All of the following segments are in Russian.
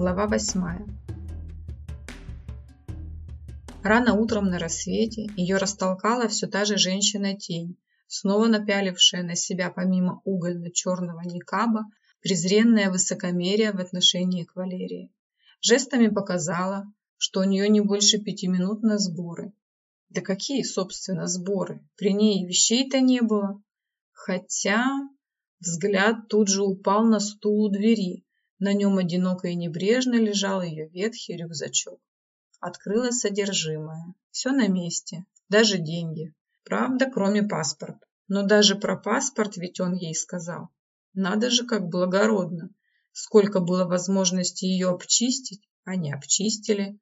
Глава восьмая. Рано утром на рассвете ее растолкала все та же женщина-тень, снова напялившая на себя помимо угольно-черного никаба презренное высокомерие в отношении к Валерии. Жестами показала, что у нее не больше пяти минут на сборы. Да какие, собственно, сборы? При ней вещей-то не было. Хотя взгляд тут же упал на стул у двери. На нем одиноко и небрежно лежал ее ветхий рюкзачок. Открыла содержимое. Все на месте. Даже деньги. Правда, кроме паспорта. Но даже про паспорт ведь он ей сказал. Надо же, как благородно. Сколько было возможности ее обчистить, они обчистили.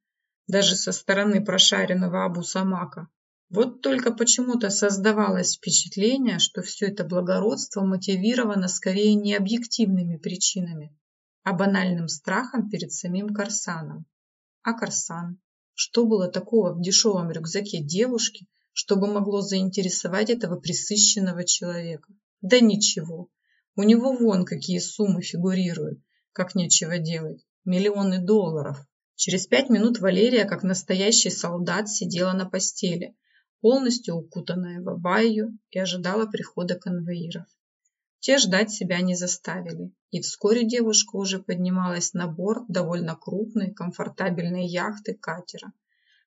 Даже со стороны прошаренного Абу Самака. Вот только почему-то создавалось впечатление, что все это благородство мотивировано скорее не объективными причинами, а банальным страхом перед самим Корсаном. А Корсан? Что было такого в дешевом рюкзаке девушки, чтобы могло заинтересовать этого присыщенного человека? Да ничего. У него вон какие суммы фигурируют, как нечего делать. Миллионы долларов. Через пять минут Валерия, как настоящий солдат, сидела на постели, полностью укутанная в абайю, и ожидала прихода конвоиров. Те ждать себя не заставили, и вскоре девушка уже поднималась на борт довольно крупной, комфортабельной яхты катера.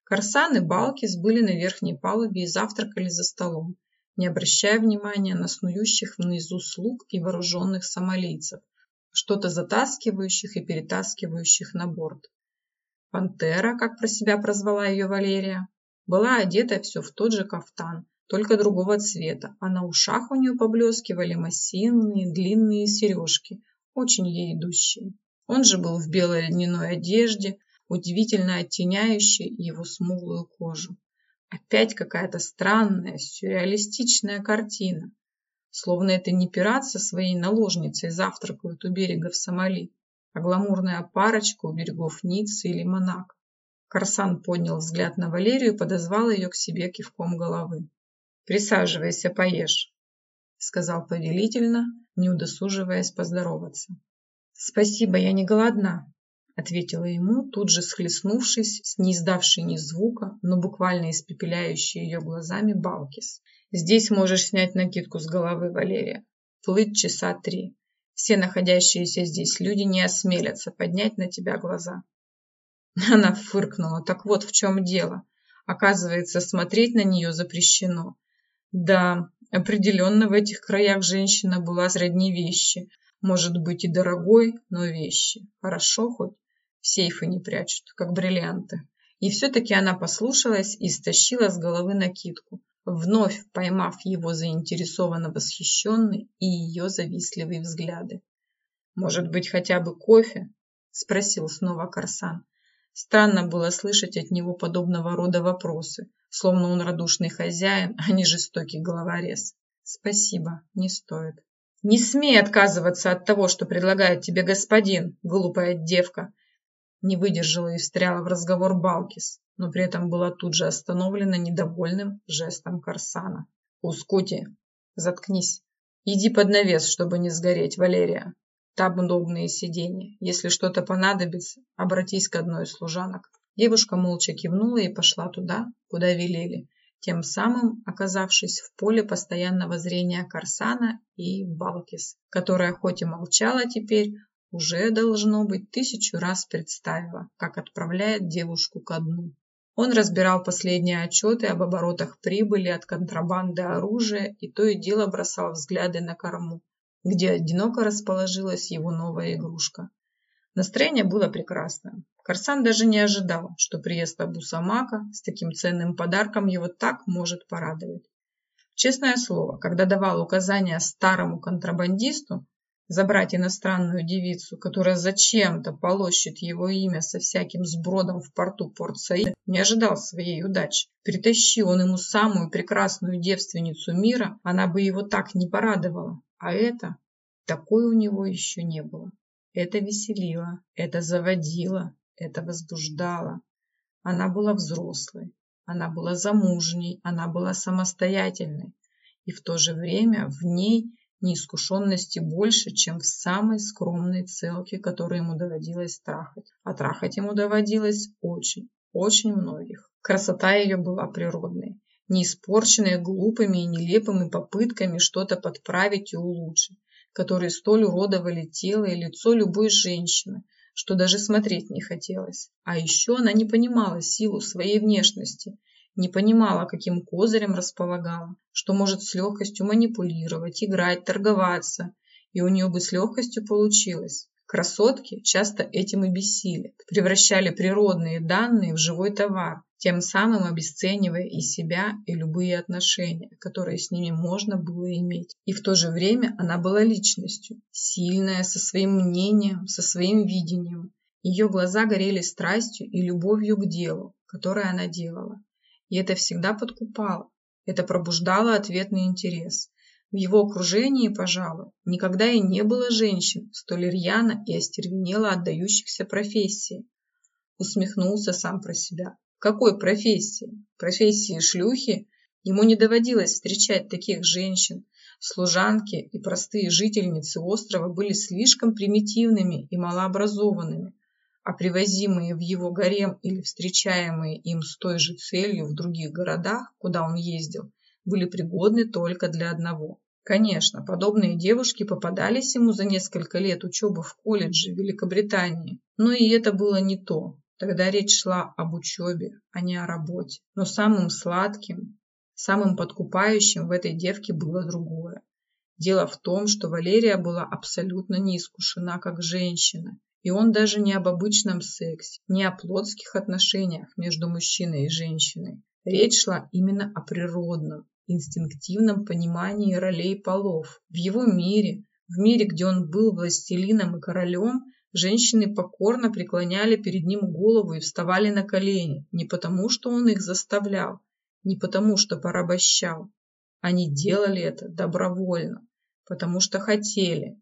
Корсан и Балкис были на верхней палубе и завтракали за столом, не обращая внимания на снующих внизу слуг и вооруженных сомалийцев, что-то затаскивающих и перетаскивающих на борт. Пантера, как про себя прозвала ее Валерия, была одета все в тот же кафтан, только другого цвета, а на ушах у нее поблескивали массивные длинные сережки, очень ей идущие. Он же был в белой льняной одежде, удивительно оттеняющей его смуглую кожу. Опять какая-то странная, сюрреалистичная картина. Словно это не пират со своей наложницей завтракают у берега в Сомали, а гламурная парочка у берегов Ниццы или Монако. Корсан поднял взгляд на Валерию и подозвал ее к себе кивком головы. «Присаживайся, поешь», — сказал повелительно, не удосуживаясь поздороваться. «Спасибо, я не голодна», — ответила ему, тут же схлестнувшись с не издавшей ни звука, но буквально испепеляющей ее глазами Балкис. «Здесь можешь снять накидку с головы, Валерия. Плыть часа три. Все находящиеся здесь люди не осмелятся поднять на тебя глаза. Она фыркнула. Так вот в чем дело. Оказывается, смотреть на нее запрещено. Да, определенно в этих краях женщина была сродни вещи. Может быть и дорогой, но вещи. Хорошо хоть в сейфы не прячут, как бриллианты. И все-таки она послушалась и стащила с головы накидку вновь поймав его заинтересованно восхищенный и ее завистливые взгляды. «Может быть, хотя бы кофе?» – спросил снова Корсан. Странно было слышать от него подобного рода вопросы, словно он радушный хозяин, а не жестокий головорез. «Спасибо, не стоит». «Не смей отказываться от того, что предлагает тебе господин, глупая девка!» Не выдержала и встряла в разговор Балкис но при этом была тут же остановлена недовольным жестом Корсана. «Ускути, заткнись. Иди под навес, чтобы не сгореть, Валерия. Там удобные сиденья. Если что-то понадобится, обратись к одной из служанок». Девушка молча кивнула и пошла туда, куда велели, тем самым оказавшись в поле постоянного зрения Корсана и Балкис, которая хоть и молчала теперь, уже, должно быть, тысячу раз представила, как отправляет девушку ко дну. Он разбирал последние отчеты об оборотах прибыли от контрабанды оружия и то и дело бросал взгляды на корму, где одиноко расположилась его новая игрушка. Настроение было прекрасным. Корсан даже не ожидал, что приезд Абу Самака с таким ценным подарком его так может порадовать. Честное слово, когда давал указания старому контрабандисту, забрать иностранную девицу, которая зачем-то полощет его имя со всяким сбродом в порту Порт-Саид, не ожидал своей удачи. Притащил он ему самую прекрасную девственницу мира, она бы его так не порадовала. А это, такой у него еще не было. Это веселило, это заводило, это возбуждало. Она была взрослой, она была замужней, она была самостоятельной. И в то же время в ней неискушенности больше, чем в самой скромной целке, которую ему доводилось трахать. А трахать ему доводилось очень, очень многих. Красота ее была природной, не испорченная глупыми и нелепыми попытками что-то подправить и улучшить, которые столь уродовали тело и лицо любой женщины, что даже смотреть не хотелось. А еще она не понимала силу своей внешности – не понимала, каким козырем располагала, что может с легкостью манипулировать, играть, торговаться, и у нее бы с легкостью получилось. Красотки часто этим и бесили, превращали природные данные в живой товар, тем самым обесценивая и себя, и любые отношения, которые с ними можно было иметь. И в то же время она была личностью, сильная, со своим мнением, со своим видением. Ее глаза горели страстью и любовью к делу, которое она делала. И это всегда подкупало. Это пробуждало ответный интерес. В его окружении, пожалуй, никогда и не было женщин, столь рьяно и остервенело отдающихся профессии. Усмехнулся сам про себя. Какой профессии? Профессии шлюхи? Ему не доводилось встречать таких женщин. Служанки и простые жительницы острова были слишком примитивными и малообразованными, а привозимые в его гарем или встречаемые им с той же целью в других городах, куда он ездил, были пригодны только для одного. Конечно, подобные девушки попадались ему за несколько лет учебы в колледже Великобритании, но и это было не то. Тогда речь шла об учебе, а не о работе. Но самым сладким, самым подкупающим в этой девке было другое. Дело в том, что Валерия была абсолютно не искушена как женщина и он даже не об обычном сексе, не о плотских отношениях между мужчиной и женщиной. Речь шла именно о природном, инстинктивном понимании ролей полов. В его мире, в мире, где он был властелином и королем, женщины покорно преклоняли перед ним голову и вставали на колени, не потому, что он их заставлял, не потому, что порабощал. Они делали это добровольно, потому что хотели,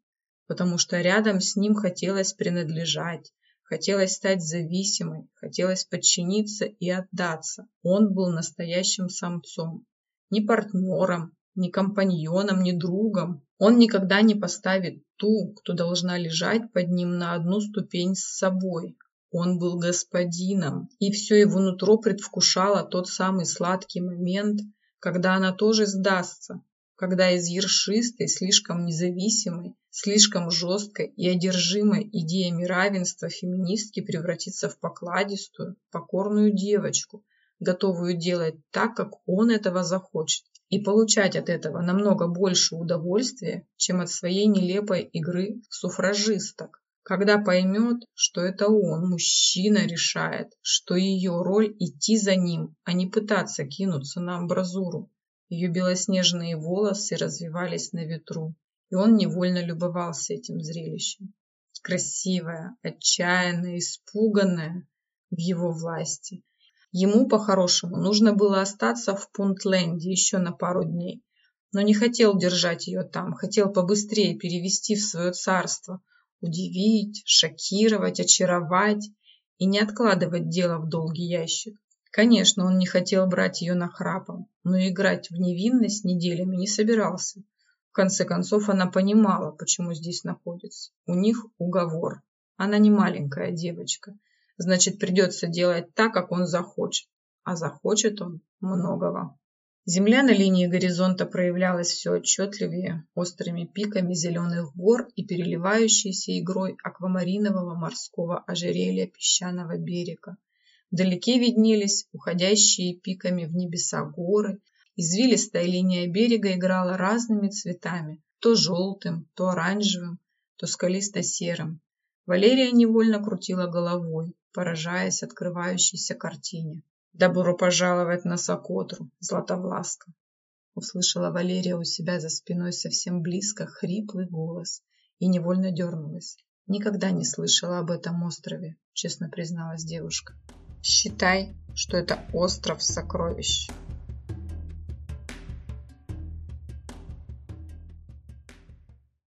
потому что рядом с ним хотелось принадлежать, хотелось стать зависимой, хотелось подчиниться и отдаться. Он был настоящим самцом, не партнером, не компаньоном, не другом. Он никогда не поставит ту, кто должна лежать под ним на одну ступень с собой. Он был господином, и все его нутро предвкушало тот самый сладкий момент, когда она тоже сдастся, когда из ершистой, слишком независимой, слишком жесткой и одержимой идеями равенства феминистки превратится в покладистую, покорную девочку, готовую делать так, как он этого захочет, и получать от этого намного больше удовольствия, чем от своей нелепой игры суфражисток. Когда поймет, что это он, мужчина, решает, что ее роль идти за ним, а не пытаться кинуться на амбразуру. Ее белоснежные волосы развивались на ветру, и он невольно любовался этим зрелищем. Красивая, отчаянная, испуганная в его власти. Ему, по-хорошему, нужно было остаться в Пунтленде еще на пару дней, но не хотел держать ее там, хотел побыстрее перевести в свое царство, удивить, шокировать, очаровать и не откладывать дело в долгий ящик. Конечно, он не хотел брать ее нахрапом, но играть в невинность неделями не собирался. В конце концов, она понимала, почему здесь находится. У них уговор. Она не маленькая девочка. Значит, придется делать так, как он захочет. А захочет он многого. Земля на линии горизонта проявлялась все отчетливее, острыми пиками зеленых гор и переливающейся игрой аквамаринового морского ожерелья песчаного берега. Вдалеке виднелись уходящие пиками в небеса горы. Извилистая линия берега играла разными цветами, то желтым, то оранжевым, то скалисто-серым. Валерия невольно крутила головой, поражаясь открывающейся картине. «Добро пожаловать на Сокотру, Златовласка!» Услышала Валерия у себя за спиной совсем близко хриплый голос и невольно дернулась. «Никогда не слышала об этом острове», честно призналась девушка. Считай, что это остров сокровищ.